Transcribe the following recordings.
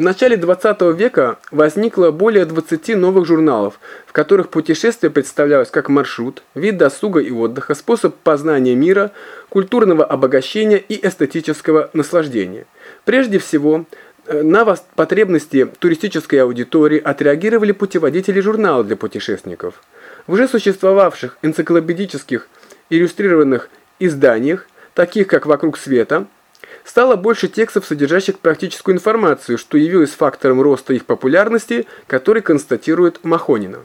В начале 20 века возникло более 20 новых журналов, в которых путешествие представлялось как маршрут, вид досуга и отдыха, способ познания мира, культурного обогащения и эстетического наслаждения. Прежде всего, э, на потребности туристической аудитории отреагировали путеводители журнала для путешественников. В уже существовавших энциклопедических иллюстрированных изданиях, таких как «Вокруг света», Стало больше текстов, содержащих практическую информацию, что явилось фактором роста их популярности, который констатирует Махонина.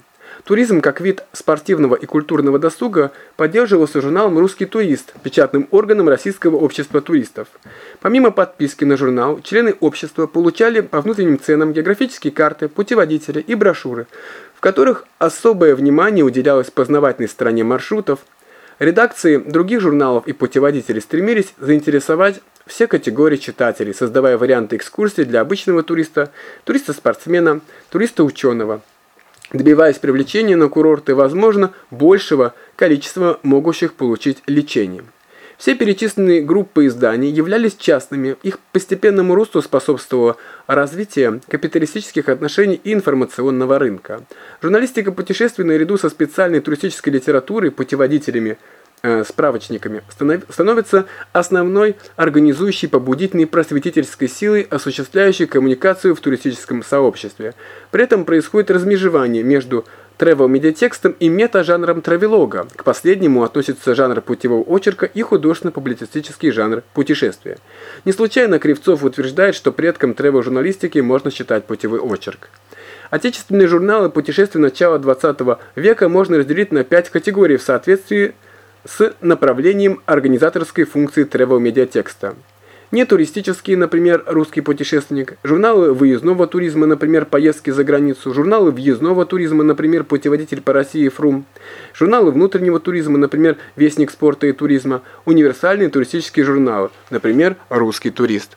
Туризм как вид спортивного и культурного досуга поддерживался журналом «Русский турист», печатным органом Российского общества туристов. Помимо подписки на журнал, члены общества получали по внутренним ценам географические карты, путеводители и брошюры, в которых особое внимание уделялось познавательной стороне маршрутов. Редакции других журналов и путеводителей стремились заинтересовать все категории читателей, создавая варианты экскурсий для обычного туриста, туриста-спортсмена, туриста-ученого, добиваясь привлечения на курорты, возможно, большего количества могущих получить лечение. Все перечисленные группы изданий являлись частными, их постепенному росту способствовало развитие капиталистических отношений и информационного рынка. Журналистика путешествий наряду со специальной туристической литературой, путеводителями – справочниками, становится основной организующей побудительной просветительской силой, осуществляющей коммуникацию в туристическом сообществе. При этом происходит размежевание между тревел-медиатекстом и мета-жанром травелога. К последнему относится жанр путевого очерка и художественно-публицистический жанр путешествия. Не случайно Кривцов утверждает, что предком тревел-журналистики можно считать путевой очерк. Отечественные журналы путешествий начала 20 века можно разделить на пять категорий в соответствии с направлением организаторской функции travel-медиатекста. Не туристические, например, «Русский путешественник», журналы выездного туризма, например, «Поездки за границу», журналы въездного туризма, например, «Путеводитель по России ФРУМ», журналы внутреннего туризма, например, «Вестник спорта и туризма», универсальные туристические журналы, например, «Русский турист».